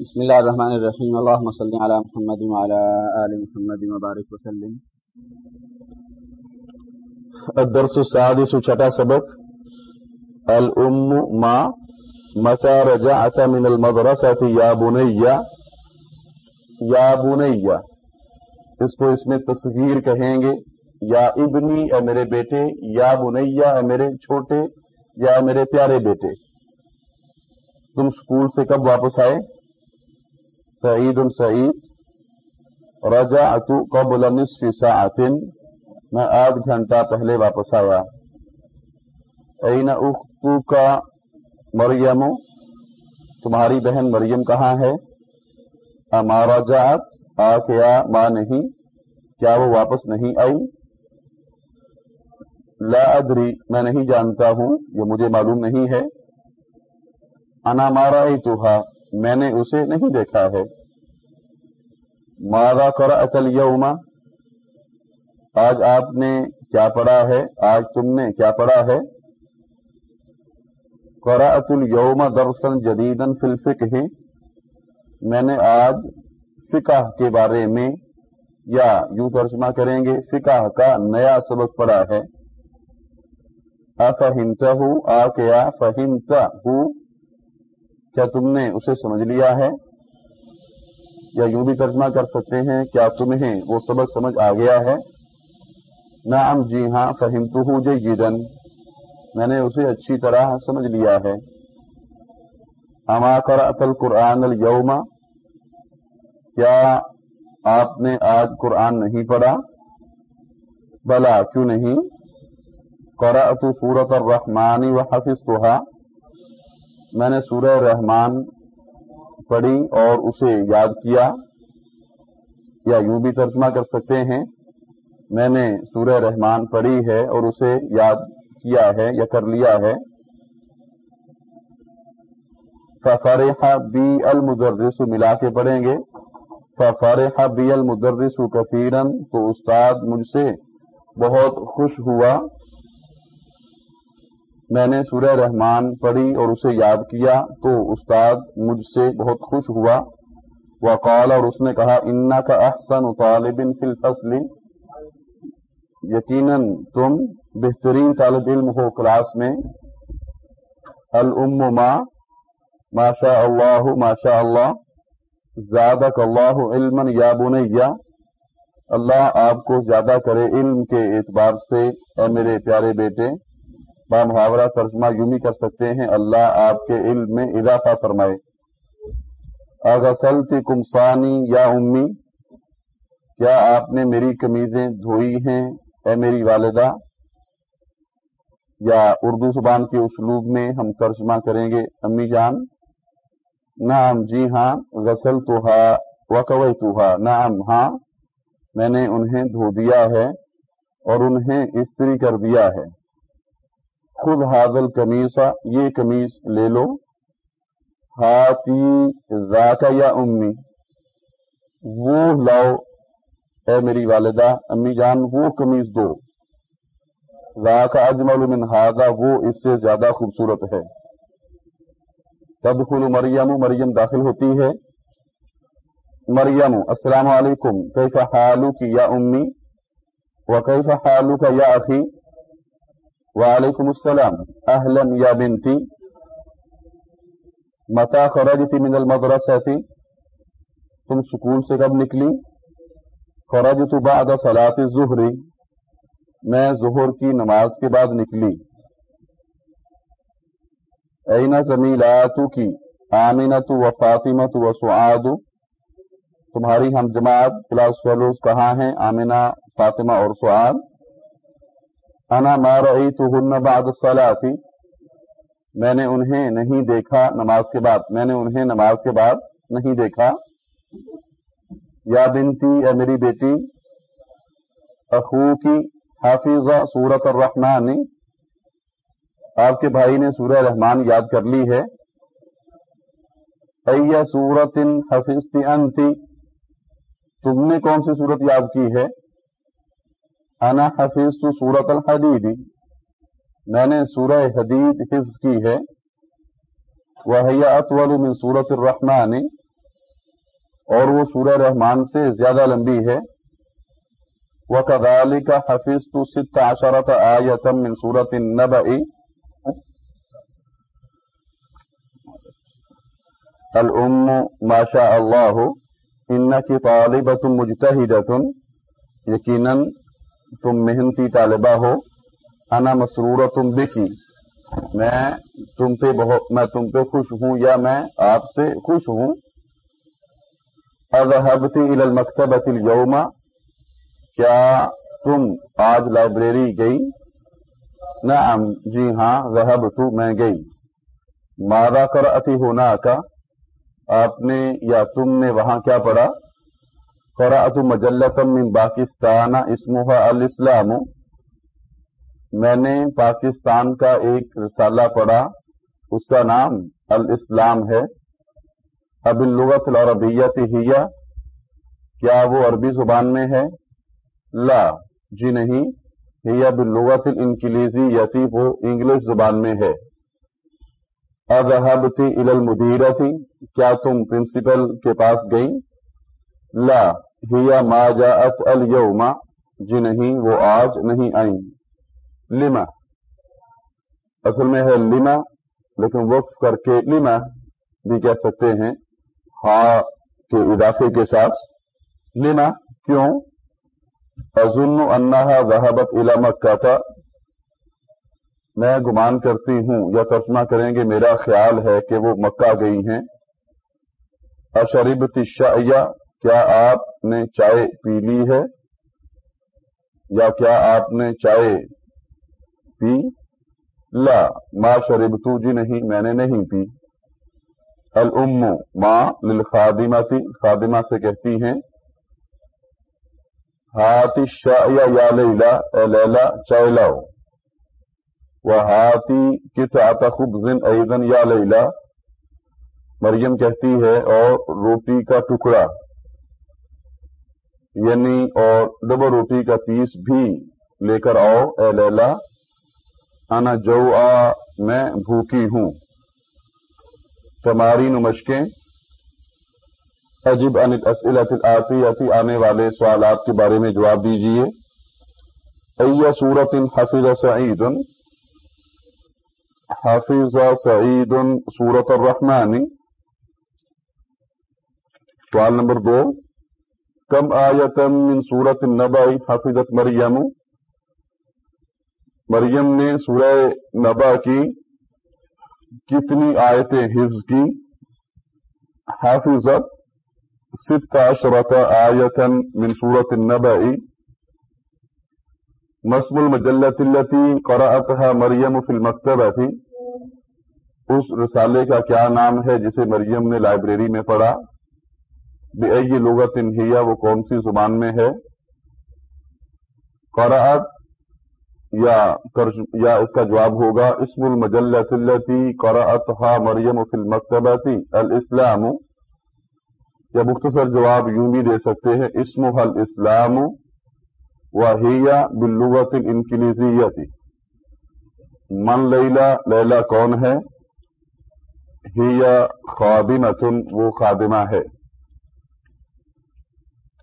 بسم اللہ الرحمن الرحیم. اللہم صلی علی محمد وعلی آل محمد مبارک وسلم. الدرس السادس چھٹا سبق. الام ما متى رجعت من المدرسة یا بنیا یا بنیا اس کو اس میں تصغیر کہیں گے. یا ابنی اے میرے بیٹے، یا بنیا اے میرے چھوٹے، یا میرے پیارے بیٹے. تم اسکول سے کب واپس آئے؟ سعید سعید رجا اتو قبل نصف ساعت، میں آدھ گھنٹہ پہلے واپس آیا۔ این اختو کا مریم؟ تمہاری بہن مریم کہاں ہے؟ ہمارا جات آ کیا ماں نہیں۔ کیا وہ واپس نہیں آئی؟ لا ادری، میں نہیں جانتا ہوں، یہ مجھے معلوم نہیں ہے۔ انا مارا توہا میں نے اسے نہیں دیکھا ہے۔ مارا کرا اچل یوما آج آپ نے کیا پڑھا ہے؟ آج تم نے کیا پڑھا ہے؟ کرا اتل یوما درسن جدیدن فلفک ہی میں نے آج فقہ کے بارے میں، یا یوں ترجمہ کریں گے، فقہ کا نیا سبق پڑھا ہے۔ افہمتا ہوں آ کیا فہمتا ہوں کیا تم نے اسے سمجھ لیا ہے؟ یا یوں بھی ترجمہ کر سکتے ہیں، کیا تمہیں وہ سبق سمجھ آ گیا ہے؟ نعم جی ہاں فہمت ہوں جیدن میں نے اسے اچھی طرح سمجھ لیا ہے۔ اما قرأت القرآن اليوم؟ کیا آپ نے آج قرآن نہیں پڑھا؟ بلا، کیوں نہیں؟ قرأت سورت الرحمن وحفظتها۔ میں نے سورہ رحمان پڑھی اور اسے یاد کیا یا یوں بھی ترجمہ کر سکتے ہیں۔ میں نے سورہ رحمان پڑھی ہے اور اسے یاد کیا ہے یا کر لیا ہے۔ ففرح بی المدرس ملا کے پڑھیں گے۔ ففرح بی المدرس کثیرن تو استاد مجھ سے بہت خوش ہوا۔ میں نے سورہ رحمان پڑھی اور اسے یاد کیا تو استاد مجھ سے بہت خوش ہوا۔ وقال اور اس نے کہا انا کا احسن طالب فی الفصل یقیناً تم بہترین طالب علم ہو کلاس میں۔ الام ما ماشاء اللہ ماشاء اللہ زیادہ اللہ علم یا بنیا اللہ آپ کو زیادہ کرے علم کے اعتبار سے۔ اے میرے پیارے بیٹے با محاورہ ترجمہ یوں بھی کر سکتے ہیں، اللہ آپ کے علم میں اضافہ فرمائے۔ اغسلتی کمسانی یا امی، کیا آپ نے میری کمیزیں دھوئی ہیں اے میری والدہ؟ یا اردو زبان کے اسلوب میں ہم ترجمہ کریں گے، امی جان؟ نعم جی ہاں غسل تو ہا وقوئی تو ہا نعم ہاں میں نے انہیں دھو دیا ہے اور انہیں استری کر دیا ہے۔ خود حاضل کمیسا یہ کمیز لے لو۔ ہاتھی ذاتا یا امی، وہ لاؤ۔ اے میری والدہ، امی جان، وہ کمیز دو۔ ذاکا اجمل من ہاضا وہ اس سے زیادہ خوبصورت ہے۔ تدخل مریم مریم داخل ہوتی ہے۔ مریم، السلام علیکم، کیف حالو کی یا امی؟ و کیف حالو کا یا اخی؟ وعلیکم السلام. اہلا یا بنتی. متا خرجتی من المدرسہ تھی تم سکول سے کب نکلی؟ خرجت بعد صلاة الظہری میں ظہر کی نماز کے بعد نکلی. اینا زمیلاتو کی؟ آمینت و فاطمت و سعاد. تمہاری ہم جماعت، کلاس فیلوز کہاں ہیں؟ آمینہ، فاطمہ اور سعاد. انا ما رأيتهن بعد الصلاة. میں نے انہیں نہیں دیکھا نماز کے بعد. میں نے انہیں نماز کے بعد نہیں دیکھا. یا بنتی، اے میری بیٹی اخو کی حافظہ سورت الرحمن. آپ کے بھائی نے سورہ رحمان یاد کر لی ہے. ایا سورت حفظتی انتی. تم نے کون سی صورت یاد کی ہے؟ انا حفیظ تو سورت الحدید میں نے سورہ حدید حفظ کی ہے. وحیا اطول من صورت الرحمن. اور وہ سورہ رحمان سے زیادہ لمبی ہے. وَكَذَلِكَ حَفِظْتُ سِتَّ عَشَرَةَ آيَةً مِّن سُورَةِ النَّبَإِ الأم ما شاء اللہ. انکی طالبت مجتہدت یقیناً تم محنتی طالبہ ہو، انا مسرورت بکی۔ میں تم پہ بہت، میں تم پہ خوش ہوں یا میں آپ سے خوش ہوں؟ اذهبتی الى المکتبت اليوم۔ کیا تم آج لائبریری گئی؟ نعم جی ہاں ذهبت، میں گئی۔ ماذا قرأتی ہونا کا آپ نے یا تم نے وہاں کیا پڑھا؟ قرأت مجلتا من پاکستان، اسمها الاسلام. میں نے پاکستان کا ایک رسالہ پڑھا، اس کا نام الاسلام ہے. اب اللغت العربیت ہیا کیا وہ عربی زبان میں ہے؟ لا جی نہیں. ہیا باللغت الانکلیزی یتی وہ انگلش زبان میں ہے. اذهبت الى المدیرتی کیا تم پرنسپل کے پاس گئی لا ہیا ما جاءت اليوم جی نہیں، وہ آج نہیں آئیں۔ لما۔ اصل میں ہے لما، لیکن وقف کر کے لما بھی کہہ سکتے ہیں۔ ہاں کے اضافے کے ساتھ۔ لما کیوں؟ اظن انہا ذہبت الى مکہ تھا میں گمان کرتی ہوں یا ترجمہ کریں گے، میرا خیال ہے کہ وہ مکہ گئی ہیں۔ اشریب تشیا کیا آپ نے چائے پی لی ہے؟ یا کیا آپ نے چائے پی؟ لا، ما شریب جی نہیں، میں نے نہیں پی۔ الام ماں للخادمہ تھی خادمہ سے کہتی ہیں ہاتھ شاہ یا لیلا، اے لیلا، چائے لاؤ۔ ہاتھی کت آتا خوب زن ایدن یا لیلا۔ مریم کہتی ہے، اور روٹی کا ٹکڑا۔ یعنی اور ڈبل روٹی کا پیس بھی لے کر آؤ، اے لیلا، انا جو آ میں بھوکی ہوں۔ تماری نمشکیں۔ عجیب ان اسئلت آتی آنے والے سوالات کے بارے میں جواب دیجیے ایا سورت حفظ سعید۔ حافظ سعید سورت الرحمن۔ سوال نمبر دو۔ کم آیتم من سورت النبع حافظت مریم مریم نے سورہ نبا کی کتنی آیتیں حفظ کی؟ حافظت ست عشرت آیتن من سورت النبع مسم المجلت التي قرأتها مریم فی المکتبہ تھی اس رسالے کا کیا نام ہے جسے مریم نے لائبریری میں پڑھا؟ بے لغت انہیا وہ کون سی زبان میں ہے؟ قرأت یا یا اس کا جواب ہوگا، اسم المجلت التي قرأتها مریم فی المکتبہ الاسلام۔ یا مختصر جواب یوں بھی دے سکتے ہیں اسم الاسلام وہیا باللغت الانکلیزیتی من لیلا لیلا کون ہے؟ ہیا خادمتن وہ خادمہ ہے۔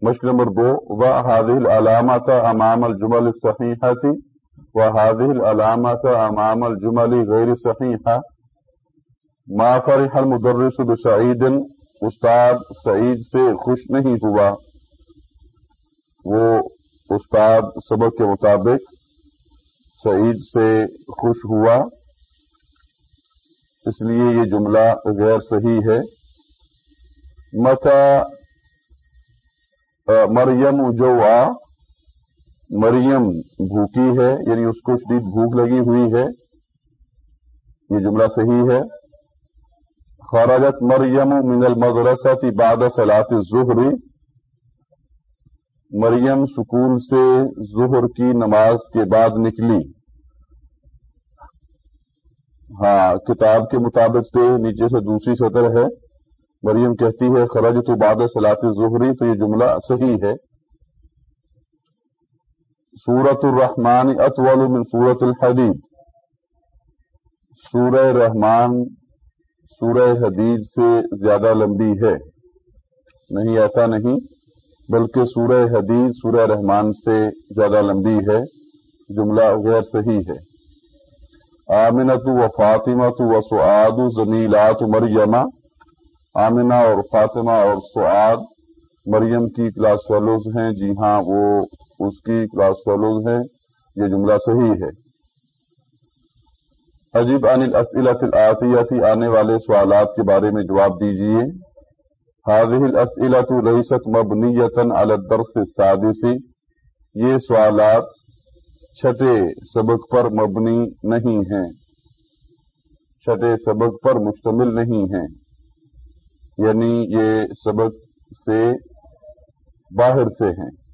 مشق نمبر دو، و حاضل علامت امام الجمل صحیحتی و حاضل علامت امام الجمل غیر صحیحہ ما فرح المدرس بسعید استاد سعید سے خوش نہیں ہوا۔ وہ استاد سبق کے مطابق سعید سے خوش ہوا۔ اس لیے یہ جملہ غیر صحیح ہے۔ متا مریم جو آ، مریم بھوکی ہے یعنی اس کو شدید بھوک لگی ہوئی ہے، یہ جملہ صحیح ہے۔ خراجت مریم من المدرسہ بعد صلاح ظہری مریم سکول سے ظہر کی نماز کے بعد نکلی۔ ہاں کتاب کے مطابق سے نیچے سے دوسری سطر ہے۔ مریم کہتی ہے خرج تو بعد سلاط ظہری تو یہ جملہ صحیح ہے۔ سورت الرحمان اطول من سورت الحدید۔ سورہ رحمان، سورہ حدیج سے زیادہ لمبی ہے۔ نہیں، ایسا نہیں، بلکہ سورہ حدیج سورہ رحمان سے زیادہ لمبی ہے۔ جملہ غیر صحیح ہے۔ آمنت و فاطمت و سعاد زمیلات مریمہ آمنہ اور فاطمہ اور سعاد مریم کی کلاس فیلوز ہیں۔ جی ہاں وہ اس کی کلاس فیلوز ہیں۔ یہ جملہ صحیح ہے۔ عجیب عن الاسئلت الآتیتی آنے والے سوالات کے بارے میں جواب دیجیے۔ حاضح الاسئلت لیست مبنیتا علی الدرس السادسی یہ سوالات چھٹے سبق پر مبنی نہیں ہیں۔ چھٹے سبق پر مشتمل نہیں ہیں۔ یعنی یہ سبق سے باہر سے ہیں۔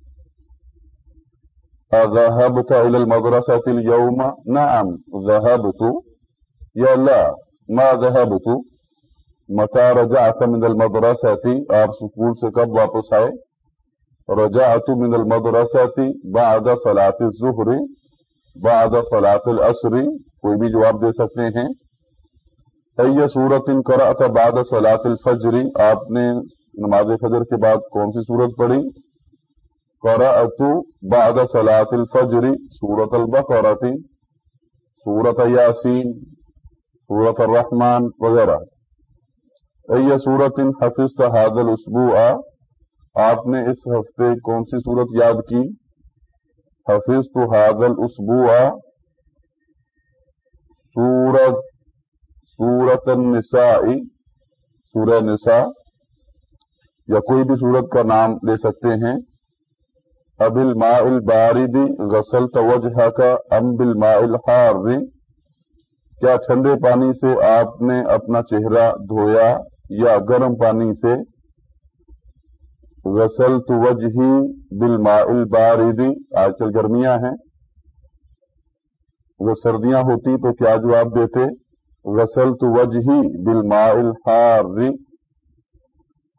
ذهبت الى المدرسة اليوم؟ نعم، ذهبت۔ یا لا ما ذهبت؟ متى رجعت من المدرسة؟ آپ سکول سے کب واپس آئے؟ رجعت من المدرسة بعد صلاة الظهر، بعد صلاة العصر۔ کوئی بھی جواب دے سکتے ہیں؟ ای صورت قرأت بعد صلاة الفجر۔ آپ نے نماز فجر کے بعد کون سی صورت پڑھی؟ قرأت بعد صلاة الفجر، سورة البقرة، سورة یاسین، سورة الرحمن وغیرہ۔ ای سورت حفظت هذا الاسبوع۔ آپ نے اس ہفتے کون سی صورت یاد کی؟ حفظت هذا الاسبوع۔ سورت سورت النساء سورہ نساء، یا کوئی بھی صورت کا نام لے سکتے ہیں۔ اب الماء البارد غسلت وجہ کا ام بالماء الحار۔ کیا ٹھنڈے پانی سے آپ نے اپنا چہرہ دھویا یا گرم پانی سے؟ غسلت وجہی بالماء البارد۔ آج کل گرمیاں ہیں۔ وہ سردیاں ہوتی تو کیا جواب دیتے؟ غسلت وجہی بالماء الحار.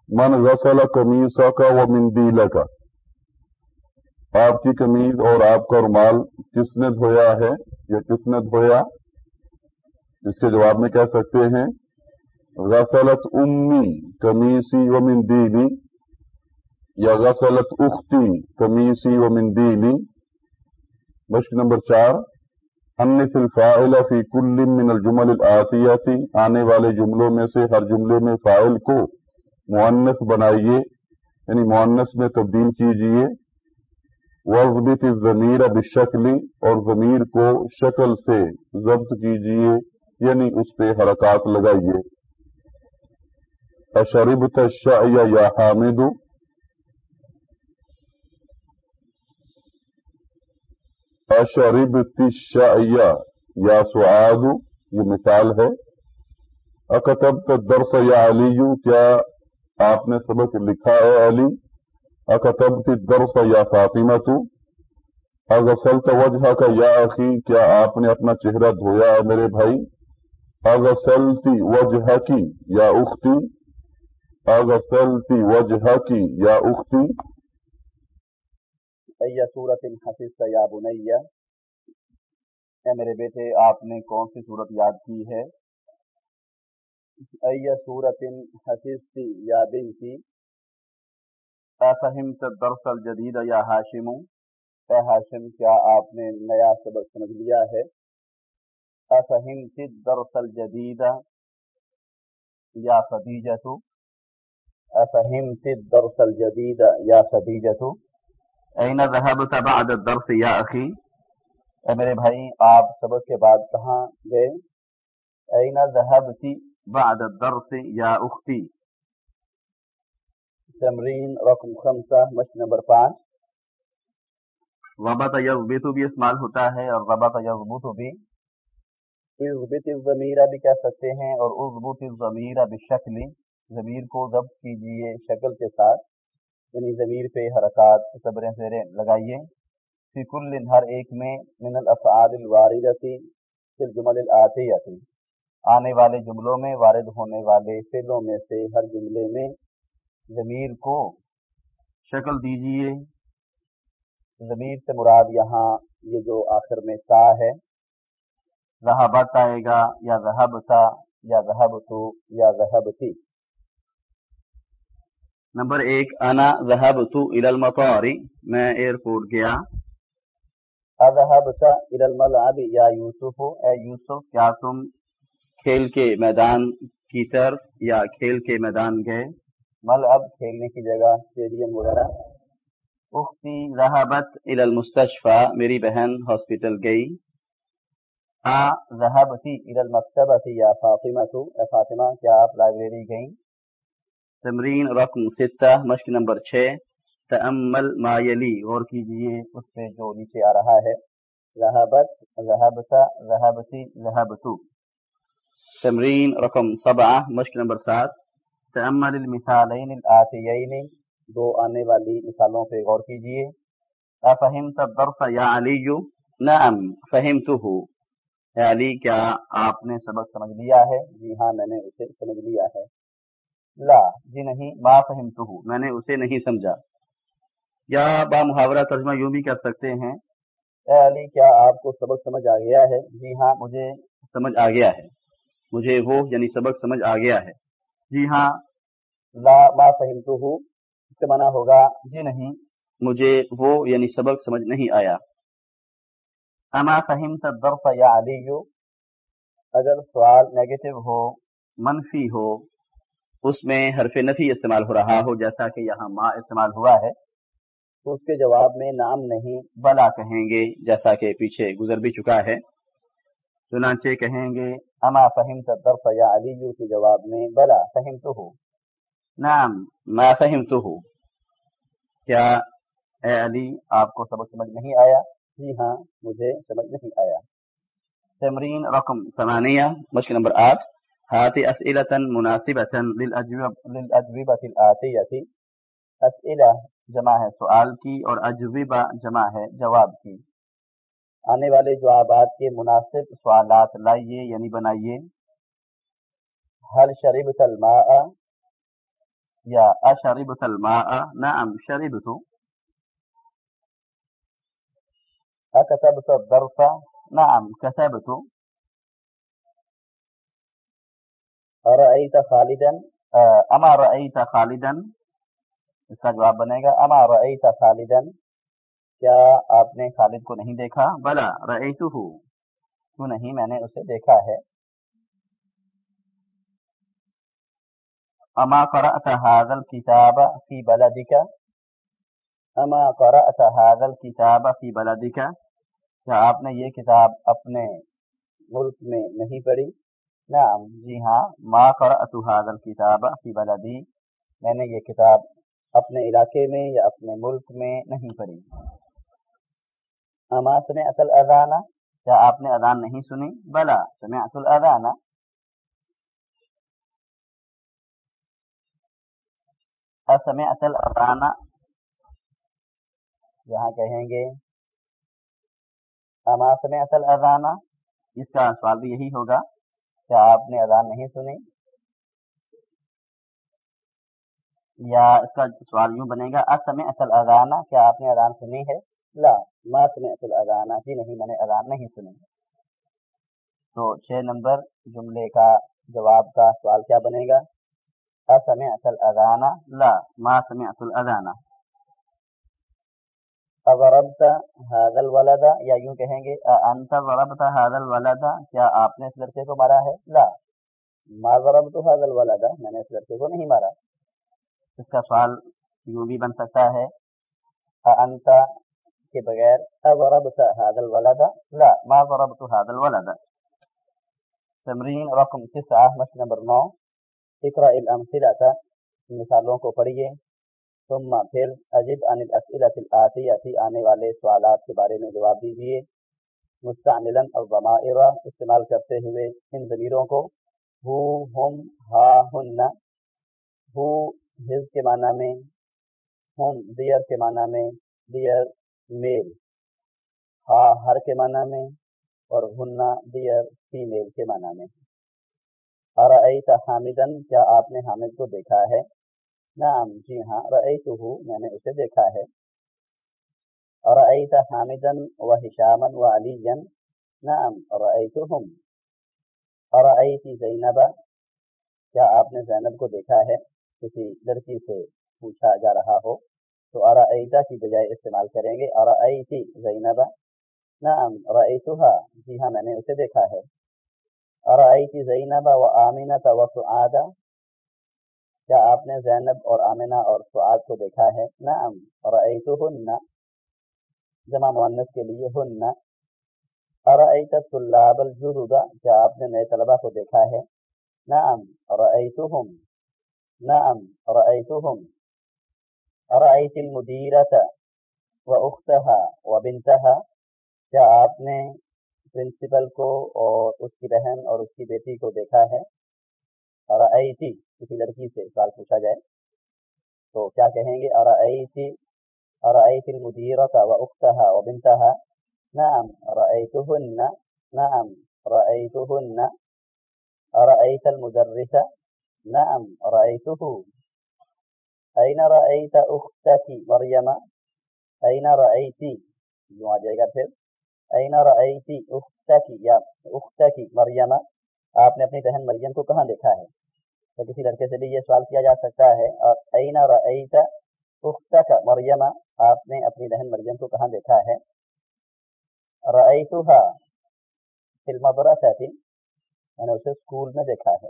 من غسل قمیصہ کا و مندیلہ کا آپ کی کمیز اور آپ کا رومال کس نے دھویا ہے؟ یا کس نے دھویا؟ اس کے جواب میں کہہ سکتے ہیں، غسلت امی کمیسی و مندیلی یا غسلت اختی کمیسی و مندیلی مشق نمبر چار انس الفاعل فی کل من الجمل العطیاتی آنے والے جملوں میں سے ہر جملے میں فائل کو معنس بنائیے یعنی معنس میں تبدیل کیجیے وضبط ضمیر بشکلی اور ضمیر کو شکل سے ضبط کیجیے یعنی اس پہ حرکات لگائیے۔ اشرب تشعی یا حامد۔ اشرب تشعی یا سعاد، یہ مثال ہے۔ اکتب درس یا علی، کیا آپ نے سبق لکھا ہے علی؟ اکتب کی درس یا فاطمہ تو اغسلت وجہ کا یا اخی، کیا آپ نے اپنا چہرہ دھویا ہے میرے بھائی؟ اغسلتی وجہ کی یا اختی۔ اغسلتی وجہ کی یا اختی۔ ای سورت حفظ یا بنیا اے میرے بیٹے، آپ نے کون سی صورت یاد کی ہے؟ ای سورت حفظ یا بنتی فہمت درس الجدید یا ہاشم، اے ہاشم، کیا آپ نے نیا سبق سمجھ لیا ہے؟ افہمت درس الجدید یا خدیجت افہمت درس الجدید یا خدیجت این ذهبت بعد الدرس یا اخی اے میرے بھائی آپ سبق کے بعد کہاں گئے؟ این ذهبت بعد الدرس یا اختی تمرین رقم خمسہ مشق نمبر پانچ۔ وبا یزبت بھی استعمال ہوتا ہے اور وبا یزبت بھی عزبت ضمیرہ بھی کہہ سکتے ہیں اور عزبت ضمیرہ بشکل ضمیر کو ضبط کیجیے شکل کے ساتھ۔ یعنی ضمیر پہ حرکات صبر زیریں لگائیے۔ فی کل ہر ایک میں من الافعال الواردتی فی الجمل الاتیتی آنے والے جملوں میں وارد ہونے والے فعلوں میں سے ہر جملے میں ضمیر کو شکل دیجیے ضمیر سے مراد یہاں یہ جو آخر میں تا ہے۔ رہبت آئے گا یا رہب تا یا ذهبت یا ذهبتی نمبر ایک، انا ذهبت الى المطار. میں ایئرپورٹ گیا۔ اذهبت الى الملعب. یا یوسف، اے یوسف، کیا تم کھیل کے میدان کی طرف یا کھیل کے میدان گئے؟ ملعب، کھیلنے کی جگہ اسٹیڈیم وغیرہ۔ اختی ذهبت الى المستشفى میری بہن ہاسپٹل گئی۔ آ، ذهبتی الى المکتبة یا فاطمہ اے فاطمہ، کیا آپ لائبریری گئیں؟ تمرین رقم ستہ، مشق نمبر چھ، تأمل ما یلی، غور کیجیے اس پہ جو نیچے آ رہا ہے۔ ذهبت ذهبت ذهبتی ذهبتو تمرین رقم سبعہ، مشق نمبر سات۔ تأمل المثالین الآتیین، دو آنے والی مثالوں پہ غور کیجیے۔ افہمت الدرس یا علی؟ نعم فہمتہ علی، کیا آپ نے سبق سمجھ لیا ہے؟ جی ہاں میں نے اسے سمجھ لیا ہے۔ لا جی نہیں، ما فہمتہ میں نے اسے نہیں سمجھا۔ یا با محاورہ ترجمہ یوں بھی کر سکتے ہیں۔ اے علی، کیا آپ کو سبق سمجھ آ گیا ہے؟ جی ہاں مجھے سمجھ آ گیا ہے۔ مجھے وہ یعنی سبق سمجھ آ گیا ہے۔ جی ہاں۔ لا، ما فہمتہ اس کا معنی ہوگا جی نہیں، مجھے وہ یعنی سبق سمجھ نہیں آیا۔ اما فہمت الدرس یا علی، اگر سوال نیگیٹو ہو، منفی ہو اس میں حرف نفی استعمال ہو رہا ہو، جیسا کہ یہاں ما استعمال ہوا ہے، تو اس کے جواب میں نام نہیں، بلا کہیں گے، جیسا کہ پیچھے گزر بھی چکا ہے۔ چنانچہ کہیں گے، اما فہمت الدرس یا علی کے جواب میں، بلا، فہمت ہو۔ نام میں فہمت ہوں کیا اے علی، آپ کو سبق سمجھ نہیں آیا؟ جی ہاں مجھے سمجھ نہیں آیا۔ تمرین رقم ثمانیہ مشکل نمبر آٹھ۔ ہاتھ اسئلتا مناسبتا للأجوبة الآتیتی اسئلہ جمع ہے سوال کی اور اجوبہ جمع ہے جواب کی. آنے والے جوابات کے مناسب سوالات لائیے یعنی بنائیے. حل شربت الماء؟ یا اشربت الماء؟ نعم شربتو أكتبت الدرس؟ نعم، كتبت. أرأيت خالدا؟ أما رأيت خالدا؟ اس کا جواب بنے گا اما رأيت خالدا؟ کیا آپ نے خالد کو نہیں دیکھا؟ بلا رأيته۔ کیوں نہیں؟ میں نے اسے دیکھا ہے۔ اما قرأت هذا الكتاب في بلدك؟ اما قرأت هذا الكتاب في بلدك؟ کیا آپ نے یہ کتاب اپنے ملک میں نہیں پڑھی؟ نعم جی ہاں ما قرأت هذا الكتاب في بلدي، میں نے یہ کتاب اپنے علاقے میں یا اپنے ملک میں نہیں پڑھی۔ اما سمعت الاذان کیا آپ نے اذان نہیں سنی؟ بلا، سمعت الاذان اسمعت الاذان یہاں کہیں گے، اما سمعت الاذان اس کا سوال بھی یہی ہوگا۔ کیا آپ نے اذان نہیں سنی؟ یا اس کا سوال یوں بنے گا، اسمعت الاذان، کیا آپ نے اذان سنی ہے؟ لا، ما سمعت الاذان جی نہیں، میں نے اذان نہیں سنی۔ تو چھ نمبر جملے کا جواب کا سوال کیا بنے گا؟ اسمعت الاذان، لا، ما سمعت الاذان۔ ضربت هذا الولد، یا یوں کہیں گے انت ضربت هذا الولد؟ کیا آپ نے اس لڑکے کو مارا ہے؟ لا۔ ما ضربت هذا الولد؟ میں نے اس لڑکے کو نہیں مارا۔ اس کا سوال یوں بھی بن سکتا ہے انت کے بغیر ضربت هذا الولد؟ لا۔ ما ضربت هذا الولد؟ تمرین رقم تسعہ مشق نمبر نو۔ اقرأ الامثلة مثالوں کو پڑھیے۔ ثم پھر عجب عن الاسئلة الآتیتی آنے والے سوالات کے بارے میں جواب دیجیے مستعملا الضمائر استعمال کرتے ہوئے ان ضمیروں کو ہو ہم ہا ہن ہو ہز کے معنی میں، ہم دیئر کے معنی میں دیئر میل، ہا ہر کے معنی میں اور ہننا دیئر فیمیل کے معنی میں۔ ارأیت حامدن کیا آپ نے حامد کو دیکھا ہے؟ نعم جی ہاں رأیتہو میں نے اسے دیکھا ہے۔ رأیت حامدا و حشاما و نعم رأیتہم ارأیتی زینبا کیا آپ نے زینب کو دیکھا ہے؟ کسی لڑکی سے پوچھا جا رہا ہو۔ تو ارأیتا کی بجائے استعمال کریں گے۔ ارأیتی زینبا نعم رأیتها جی ہاں میں نے اسے دیکھا ہے۔ ارأیتی زینبا و آمینتا و سعادا کیا آپ نے زینب اور آمینہ اور سعاد کو دیکھا ہے؟ نعم رأیتهن جمع مؤنث کے لیے ہن۔ ارأیت طلاب الجدد، کیا آپ نے نئے طلبہ کو دیکھا ہے؟ نعم رأیتهم نعم رأیتهم ارأیت المدیرت و اختها و بنتها۔ کیا آپ نے پرنسپل کو اور اس کی بہن اور اس کی بیٹی کو دیکھا ہے؟ ارأیتی کسی لڑکی سے سوال پوچھا جائے تو کیا کہیں گے؟ ارأیتی ارأیت المدیرت و اختها و بنتها نعم، رأیتهن نعم، رأیتهن ارأیت المدرس نعم رأیته این رأیت اختك مریم؟ این رأیتی یوں آ جائے گا پھر۔ این رأیتی اختك یا اختك مریم؟ آپ نے اپنی بہن مریم کو کہاں دیکھا ہے؟ تو کسی لڑکے سے بھی یہ سوال کیا جا سکتا ہے، اور این رأیت اختک مریم، آپ نے اپنی بہن مریم کو کہاں دیکھا ہے؟ رأیتها فی میں نے اسے اسکول میں دیکھا ہے۔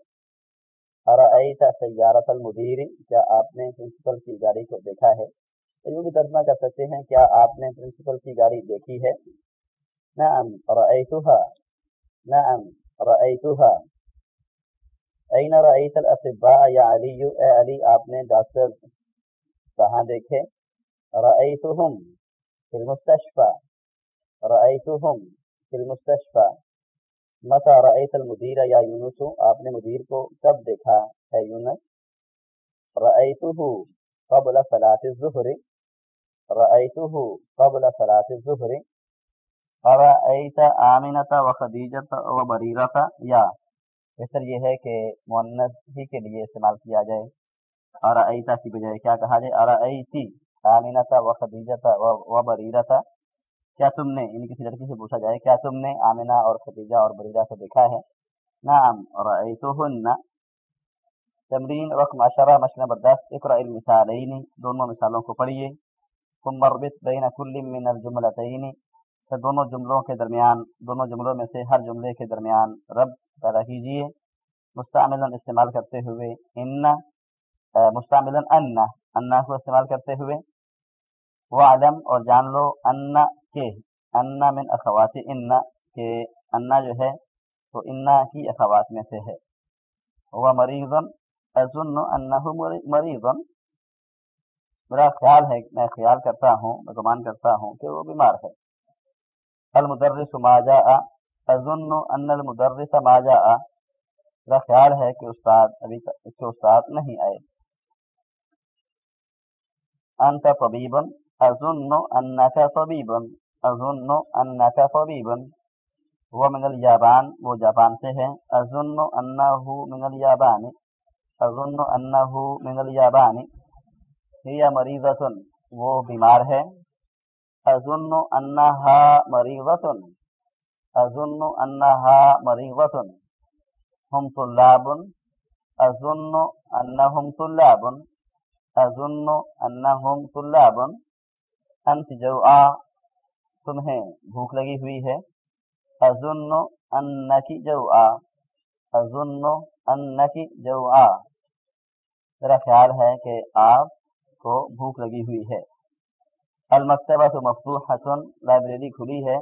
ارأیت سیارت المدیر، کیا آپ نے پرنسپل کی گاڑی کو دیکھا ہے؟ تو یوں بھی ترجمہ کر سکتے ہیں، کیا آپ نے پرنسپل کی گاڑی دیکھی ہے؟ نعم رأیتها نعم۔ رأیتها این رأیت الاطباء یا علی اے علی آپ نے ڈاکٹر کہاں دیکھے. رأیتهم فی المستشفى. رأیتهم فی المستشفى. متا رأیت المدیر یا یونس آپ نے مدیر کو کب دیکھا؟ ہے یونس. رأیته قبل صلاة الظہر رأیته قبل صلاة الظهر. الظہر رأیت آمنة وخدیجة وبریرة یا بہتر یہ ہے کہ مونس ہی کے لیے استعمال کیا جائے. اور کی بجائے کیا کہا جائے؟ اور ایتی آمینہ و خدیجہ و بریرہ کیا تم نے یعنی کسی لڑکی سے پوچھا جائے، کیا تم نے آمینہ اور خدیجہ اور بریرہ کو دیکھا ہے؟ نعم رأیتوہن تمرین رقم عشرہ مشن بردست اقرأ المثالین، دونوں مثالوں کو پڑھیے. ثم مربط بین کل من الجملتین. پھر دونوں جملوں کے درمیان، دونوں جملوں میں سے ہر جملے کے درمیان رب پیدا کیجیے مستعمل استعمال کرتے ہوئے، ان مستعمل ان انا کو استعمال کرتے ہوئے۔ وعلم اور جان لو، ان کے، ان من اخوات ان کے۔ انا جو ہے تو انا کی اخوات میں سے ہے۔ وہ مریض اظن انه مریض میرا خیال ہے، میں خیال کرتا ہوں، میں گمان کرتا ہوں کہ وہ بیمار ہے۔ المدرس ما جاء. اظن ان المدرس ما جاء. میرا خیال ہے کہ استاد ابھی کے استاد نہیں آئے. انت طبیب اظن انك طبیب اظن انك طبیب وہ من الیابان وہ جاپان سے ہے اظن انه من الیابان اظن انه من الیابان هي مریضۃ وہ بیمار ہے. اظن انها مریضۃ اظن انها مریضة هم طلاب. اظن انهم طلاب. اظن انهم طلاب. انت جوعا. تمہیں بھوک لگی ہوئی ہے. اظن انکی جوعا. اظن انکی جوعا. میرا خیال ہے کہ آپ کو بھوک لگی ہوئی ہے. المکتبہ مفتوحة لائبریری کھلی ہے۔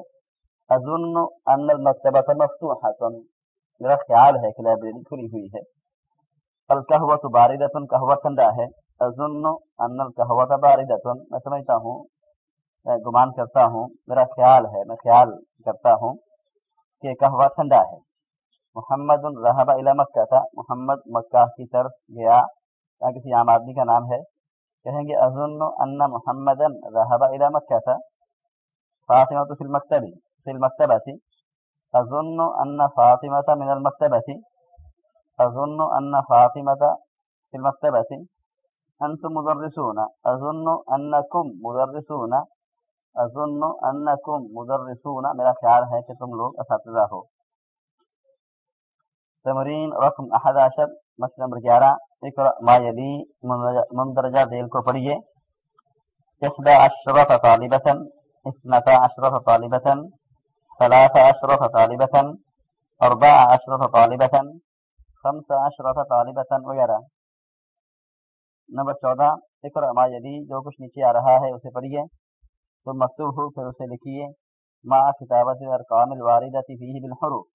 اظن ان المکتبہ مفتوحة میرا خیال ہے کہ لائبریری کھلی ہوئی ہے۔ القہوۃ باردۃ قہوہ ٹھنڈا ہے۔ اظن ان القہوۃ باردۃ، میں سمجھتا ہوں، میں گمان کرتا ہوں، میرا خیال ہے، میں خیال کرتا ہوں کہ قہوہ ٹھنڈا ہے۔ محمد رہب الى مکہ تھا۔ محمد مکہ کی طرف گیا۔ کسی عام آدمی کا نام ہے۔ کہیں گے، اظن ان محمد رہب الى مکہ۔ تھا فاطمہ تو فی المکتبی في المكتبة أظن أن فاطمة من المكتبة أظن أن فاطمة في المكتبة أنتم مدرسون۔ أظن أنكم مدرسون۔ أظن أنكم مدرسون۔ میرا خیال ہے کہ تم لوگ اساتذہ ہو۔ تمرین رقم احد عشر۔ مسئلہ نمبر گیارہ ما یلی مندرجہ ذیل کو پڑھیے۔ احدى عشرة طالبة اثنتا عشرة طالبة ثلاث عشرة طالبة اربع عشرة طالبة خمس عشرة طالبة وغیرہ۔ نمبر چودہ اقرا ما یلی جو کچھ نیچے آ رہا ہے اسے پڑھیے۔ تو مکتوب ہو، پھر اسے لکھیے۔ ما کتابت ارکام الواردہ فیہ بالحروف۔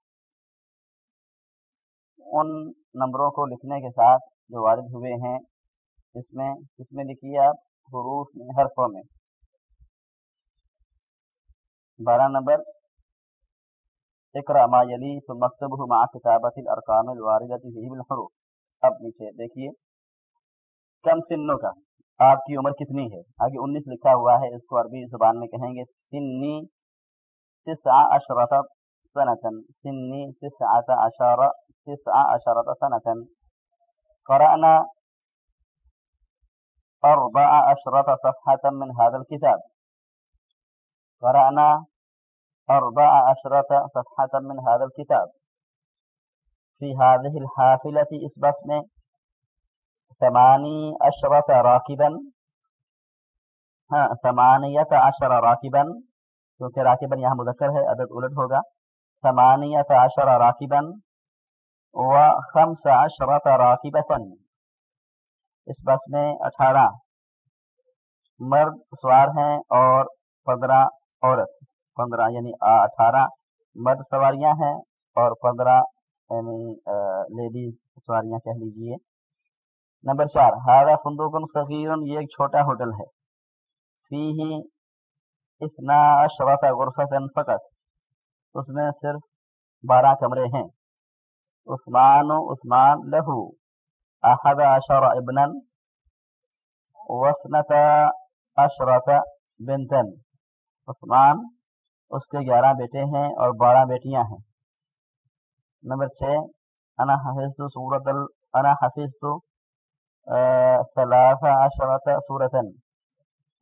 ان نمبروں کو لکھنے کے ساتھ جو وارد ہوئے ہیں اس میں اس میں لکھیے آپ حروف میں، حرفوں میں۔ بارہ نمبر اقرا ما یلی سو مکتب مع کتابت الارقام الواردت فی بالحروف اب نیچے دیکھیے۔ کم سنوں کا۔ آپ کی عمر کتنی ہے؟ آگے انیس لکھا ہوا ہے، اس کو عربی زبان میں کہیں گے۔ سنی تسع عشرة سنة۔ سنی تسعة عشر تسع عشرة سنة. قرأنا أربع عشرة صفحة من هذا الكتاب. قرأنا أربع عشرة صفحة من هذا الكتاب. في هذه الحافلة اسم ثماني عشرة راكبا. ثمانية عشر راكبا. کیونکہ راکبن یہاں مذکر ہے، عدد الٹ ہوگا. ثمانیت عشر راکبا. وخمس عشرة راكبة. اس بس میں اٹھارہ مرد سوار ہیں اور پندرہ عورت. پندرہ یعنی اٹھارہ مرد سواریاں ہیں اور پندرہ یعنی لیڈیز سواریاں کہہ لیجیے نمبر چار ہارا فندوقن صغیر، یہ ایک چھوٹا ہوٹل ہے. فی ہی اتنا اشرف غرفت فقط. اس میں صرف بارہ کمرے ہیں. عثمان و عثمان لہو احد عشر ابنا وسنت اشرت بنتن عثمان اس کے گیارہ بیٹے ہیں اور بارہ بیٹیاں ہیں. نمبر چھ، انا حفظ سورت ال انا حفظ ثلاث عشرت سورتن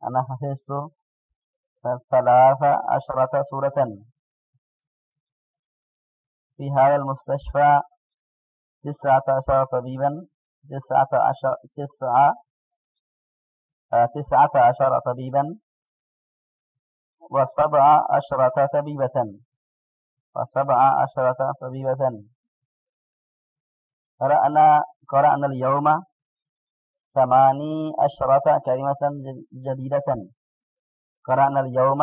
انا حفظ ثلاث عشرت سورتن في هذا المستشفى تسعة عشر طبيبا، تسعة عشر، تسعة تسعة عشر طبيبا، وسبع عشرة طبيبة. وسبع عشرة طبيبة. قرأنا قرأنا اليوم ثماني عشرة كلمة جديدة. قرأنا اليوم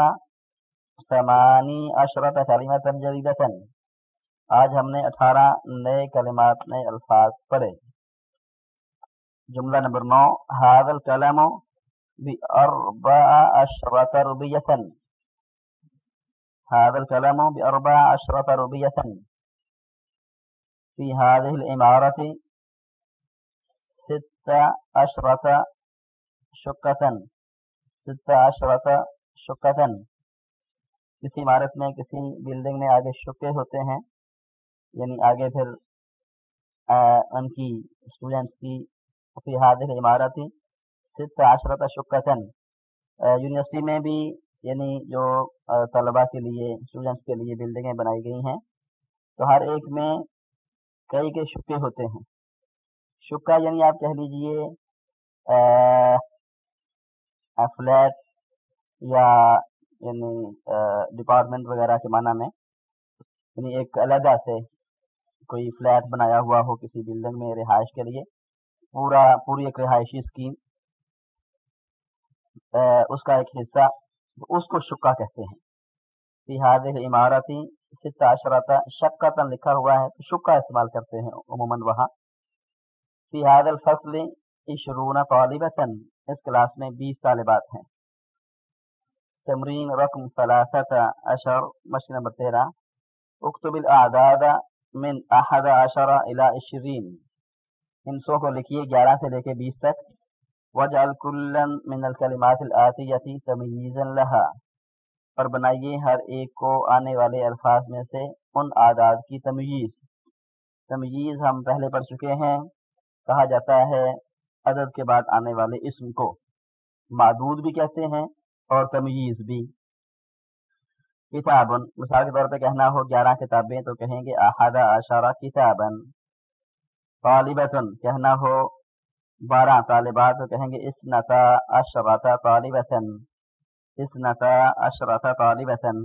ثماني عشرة كلمة جديدة. آج ہم نے اٹھارہ نئے کلمات، نئے الفاظ پڑھے۔ جملہ نمبر نو حاضل کلم بأربع عشرة ربية هذا الكلام بأربع عشرة ربية في هذه الإمارة ست عشرة شقة ست عشرة شقة کسی عمارت میں، کسی بلڈنگ میں آگے شکے ہوتے ہیں۔ یعنی آگے پھر ان کی اسٹوڈینٹس کی فی حاضر عمارت ست عشرت شکتن یونیورسٹی میں بھی یعنی جو طلباء کے لیے اسٹوڈینٹس کے لیے بلڈنگیں بنائی گئی ہیں۔ تو ہر ایک میں کئی کے شکے ہوتے ہیں۔ شکا یعنی آپ کہہ لیجیے فلیٹ یا یعنی ڈپارٹمنٹ وغیرہ کے معنی میں یعنی ایک علیحدہ سے کوئی فلیٹ بنایا ہوا ہو کسی بلڈنگ میں رہائش کے لیے، پورا، پوری ایک رہائشی اسکیم اس کا ایک حصہ اس کو شکا کہتے ہیں۔ فیحاد عمارتی ستاشرتا شکتن لکھا ہوا ہے، تو شکا استعمال کرتے ہیں عموماً وہاں۔ فیحاد الفصل عشرون طالبتن اس کلاس میں بیس طالبات ہیں۔ تمرین رقم ثلاثت اشر مشق نمبر تیرہ۔ اکتب الاعداد من احد عشر الى عشرین۔ ان سو کو لکھیے گیارہ سے لے کے بیس تک۔ وجعل کلا من الکلمات الاتیتی تمییزا لها اور بنائیے ہر ایک کو آنے والے الفاظ میں سے ان آداد کی تمییز تمییز ہم پہلے پڑھ چکے ہیں۔ کہا جاتا ہے عدد کے بعد آنے والے اسم کو۔ معدود بھی کہتے ہیں اور تمییز بھی۔ کتاب مثال کے طور پہ کہنا ہو گیارہ کتابیں تو کہیں گے احدہ اشارہ کتابن طالبتن کہنا ہو بارہ طالبات تو کہیں گے اسنتا اشرتا طالبتن اسنتا اشرتا طالبتن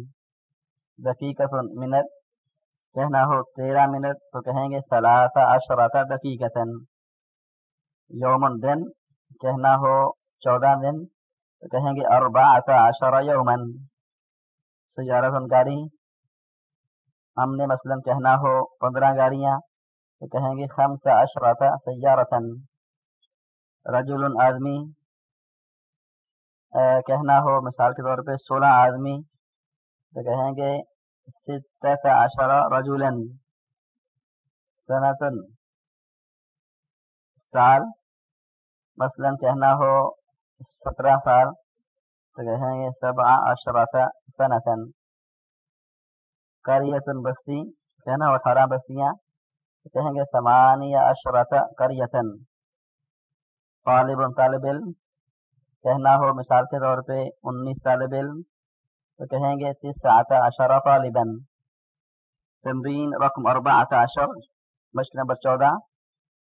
دقیقت منت کہنا ہو تیرہ منٹ تو کہیں گے ثلاثہ اشرتا دقیقتن یومن دن کہنا ہو چودہ دن تو کہیں گے اربعۃ عشر یومن سیارت گاڑی ہم نے مثلا کہنا ہو پندرہ گاڑیاں تو کہیں گے خمس عشرت سیارتن رجل آدمی کہنا ہو مثال کے طور پہ سولہ آدمی تو کہیں گے ستت عشر رجولن سنتن سال۔ مثلا کہنا ہو سترہ سال۔ تو کہیں گے سبع عشرت سنتن کریتن بستی کہنا ہو اٹھارہ بستیاں کہیں گے ثمانیہ عشرت کریتن طالب طالب علم کہنا ہو مثال کے طور پہ انیس طالب علم، تو کہیں گے تسعت عشر طالبا. تمرین رقم اربعت عشر، مشق نمبر چودہ.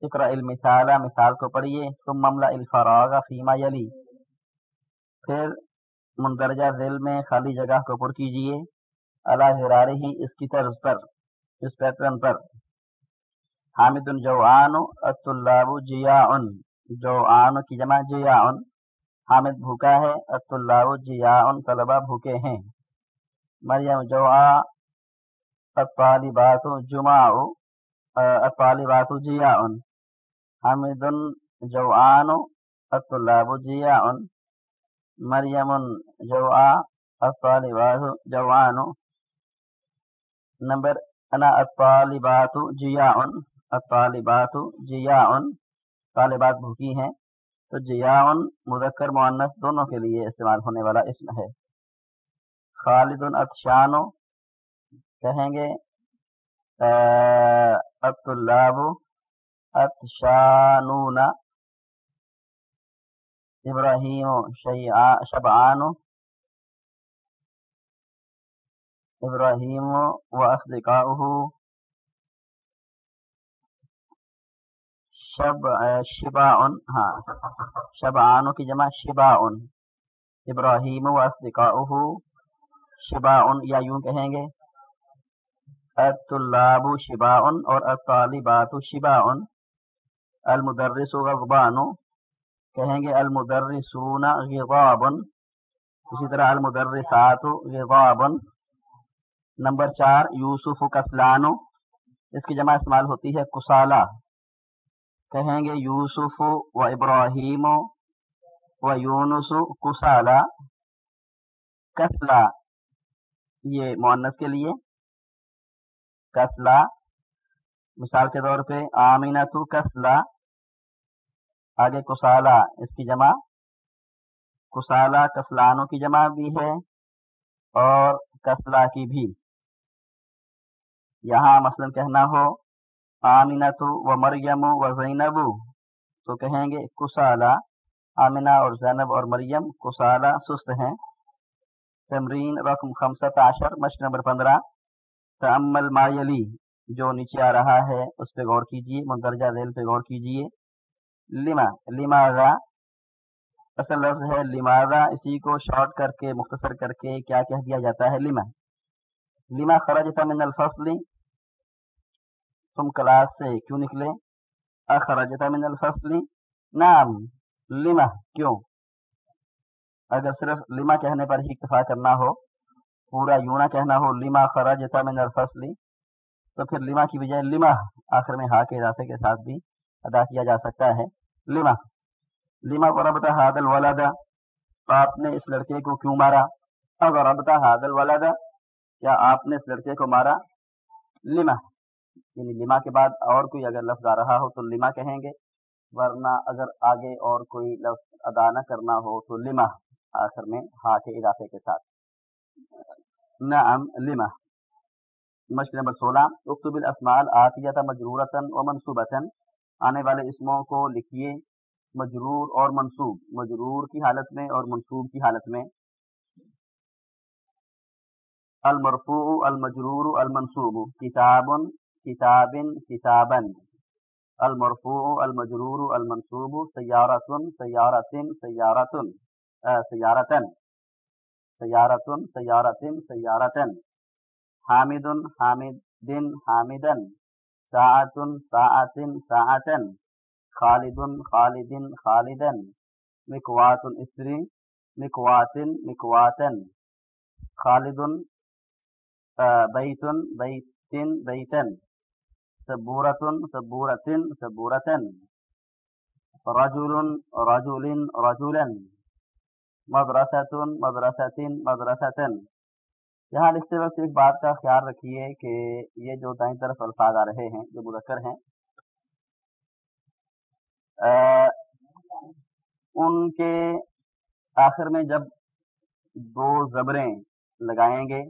اقرا المثال، مثال کو پڑھیے. ثم مملا الفراغ فیما یلی پھر مندرجہ ذیل میں خالی جگہ کو پر کیجیے اللہ حرارے ہی اس کی طرز پر، اس پیٹرن پر۔ حامد جوعان الطلاب جیاء جوعان کی جمع جیاء حامد بھوکا ہے، الطلاب جیاء طلبہ بھوکے ہیں۔ مریم جوعا الطالبات جماع الطالبات جیاء حامد جوعان الطلاب جیاء مریم جوعا الطالبات جوعان. نمبر، انا الطالبات جیاء الطالبات جیاء طالبات بھوکی ہیں، تو جیاء مذکر، مؤنث دونوں کے لیے استعمال ہونے والا اسم ہے. خالد اتشان کہیں گے الطلاب اتشانون ابراہیم شبعان. ابراہیم و اصدقاؤہ شب شباعن ہاں شبعانو کی جمع شباعن ابراہیم و اصدقاؤہ شباعن یا یوں کہیں گے. الطلاب شباعن اور الطالبات شباعن المدرس غضبان. کہیں گے المدرسون غضابن اسی طرح المدرسات غضابن نمبر چار، یوسف کسلانو اس کی جمع استعمال ہوتی ہے کسالہ کہیں گے یوسف و ابراہیم و یونس کسالہ کسلا، یہ مونس کے لیے۔ کسلا، مثال کے طور پہ آمینت کسلا۔ آگے کسالہ اس کی جمع۔ کسالہ کسلانوں کی جمع بھی ہے اور کسلا کی بھی۔ یہاں مثلا کہنا ہو آمینت و مریم و زینب۔ تو کہیں گے کسالہ آمینہ اور زینب اور مریم کسالہ سست ہیں۔ تمرین رقم خمسط عشر مشق نمبر پندرہ۔ تعمل مایلی، جو نیچے آ رہا ہے، اس پہ غور کیجیے مندرجہ ذیل پہ غور کیجیے لما، لماذا؟ اصل لفظ ہے لماذا، اسی کو شارٹ کر کے، مختصر کر کے کیا کہہ دیا جاتا ہے لما۔ لما خرجت من الفصل۔ تم کلاس سے کیوں نکلے؟ اخرجت من الفصل۔ نام لما، کیوں؟ اگر صرف لما کہنے پر ہی اکتفا کرنا ہو، پورا یوں نہ کہنا ہو، لما خرجت من الفصل، تو پھر لما کی بجائے لما آخر میں ہا کے اضافے کے ساتھ بھی ادا کیا جا سکتا ہے۔ لما؟ لما وربتا حادل ولدا آپ نے اس لڑکے کو کیوں مارا؟ اگر ربتا حادل کیا آپ نے اس لڑکے کو مارا؟ لما. یعنی لما کے بعد اور کوئی اگر لفظ آ رہا ہو تو لما کہیں گے، ورنہ اگر آگے اور کوئی لفظ ادا نہ کرنا ہو تو لما، آخر میں ہا کے اضافے کے ساتھ. نعم، لما. مشق نمبر سولہ. اکتب الاسمال آتیت مجرورتن و منصوبتن آنے والے اسموں کو لکھیے مجرور اور منصوب، مجرور کی حالت میں اور منصوب کی حالت میں۔ المرفوع، المجرور، المنصوب۔ كتاب كتاب كتابا المرفوع، المجرور، المنصوب۔ سيارة سيارة سيارة آه سيارة سيارة سيارة سيارة حامد حامد حامدا ساعة ساعة ساعة خالد خالد خالدا مكوات اسری مكوات مكواتا خالد بیت بیت بیتا سبورة سبورة سبورة رجل رجل رجلا مدرسة مدرسة مدرسة یہاں لکھتے وقت ایک بات کا خیال رکھیے کہ یہ جو دائیں طرف الفاظ آ رہے ہیں، جو مذکر ہیں ان کے آخر میں جب دو زبریں لگائیں گے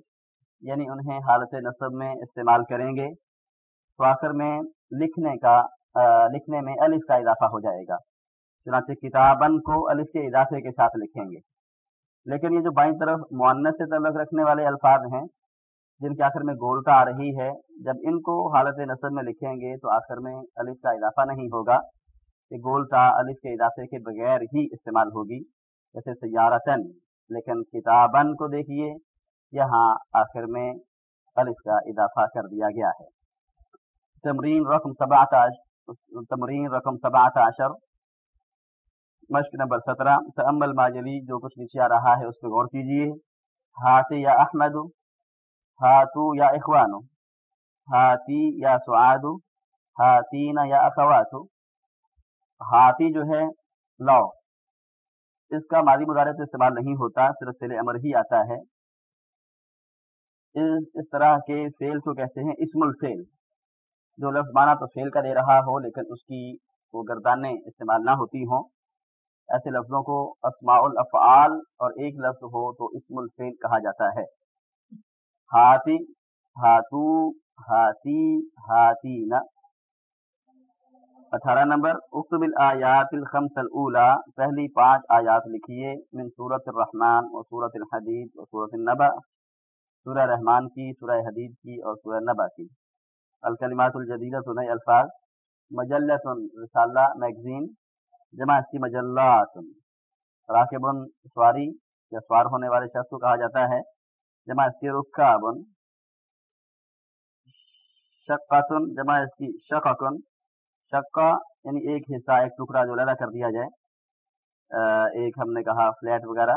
یعنی انہیں حالت نصب میں استعمال کریں گے، تو آخر میں لکھنے کا لکھنے میں الف کا اضافہ ہو جائے گا۔ چنانچہ کتابن کو الف کے اضافے کے ساتھ لکھیں گے۔ لیکن یہ جو بائیں طرف معنت سے تعلق رکھنے والے الفاظ ہیں، جن کے آخر میں گولتا آ رہی ہے، جب ان کو حالت نصب میں لکھیں گے تو آخر میں الف کا اضافہ نہیں ہوگا، کہ گولتا الف کے اضافے کے بغیر ہی استعمال ہوگی، جیسے سیارتن لیکن کتابن کو دیکھیے، یہاں آخر میں الف کا اضافہ کر دیا گیا ہے۔ تمرین رقم سبعت تمرین رقم سبعت عشر مشق نمبر سترہ تمل ماجلی جو کچھ نیچے آ رہا ہے اس پہ غور کیجیے ہاتھی یا احمد، ہاتو یا اخوان ہاتھی یا سعاد، ہاتین یا اخوات۔ ہاتھی جو ہے، لو۔ اس کا ماضی مظاہرے تو استعمال نہیں ہوتا، صرف فیل امر ہی آتا ہے۔ اس طرح کے فیل کو کہتے ہیں اسم الفیل جو لفظ مانا تو فیل کا دے رہا ہو، لیکن اس کی وہ گردانیں استعمال نہ ہوتی ہوں۔ ایسے لفظوں کو اسماء الافعال اور ایک لفظ ہو تو اسم الفیل کہا جاتا ہے۔ ہاتھی ہاتھو ہاتھی ہاتھی اٹھارہ نمبر، اکتب الیات الخمس الاولا پہلی پانچ آیات لکھیے من سورت الرحمن و سورت الحدید و سورت النبا سورہ رحمان کی، سورہ حدید کی اور سورہ نبا کی۔ الکلمات الجدیدت نئے الفاظ۔ مجلت رسالہ، میگزین۔ جمع اس کی مجلات۔ راکب سواری یا سوار ہونے والے شخص کو کہا جاتا ہے۔ جمع اس کی رکابن۔ شقاتن جمع اس کی شقاتن شکا یعنی ایک حصہ، ایک ٹکڑا جو لڑا کر دیا جائے۔ ایک ہم نے کہا فلیٹ وغیرہ۔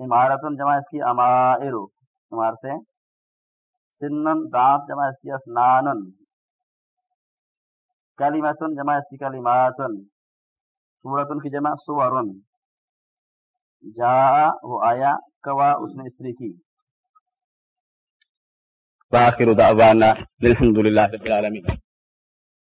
عمارت جمع اس کی امائرو عمارتیں سنن، دانت جمع اس کی اسنان کلیمتن جمع اس کی کلیماتن سورتن کی جمع سورن جا وہ آیا کوا اس نے استری کی. باخر دعوانا الحمد للہ رب العالمین.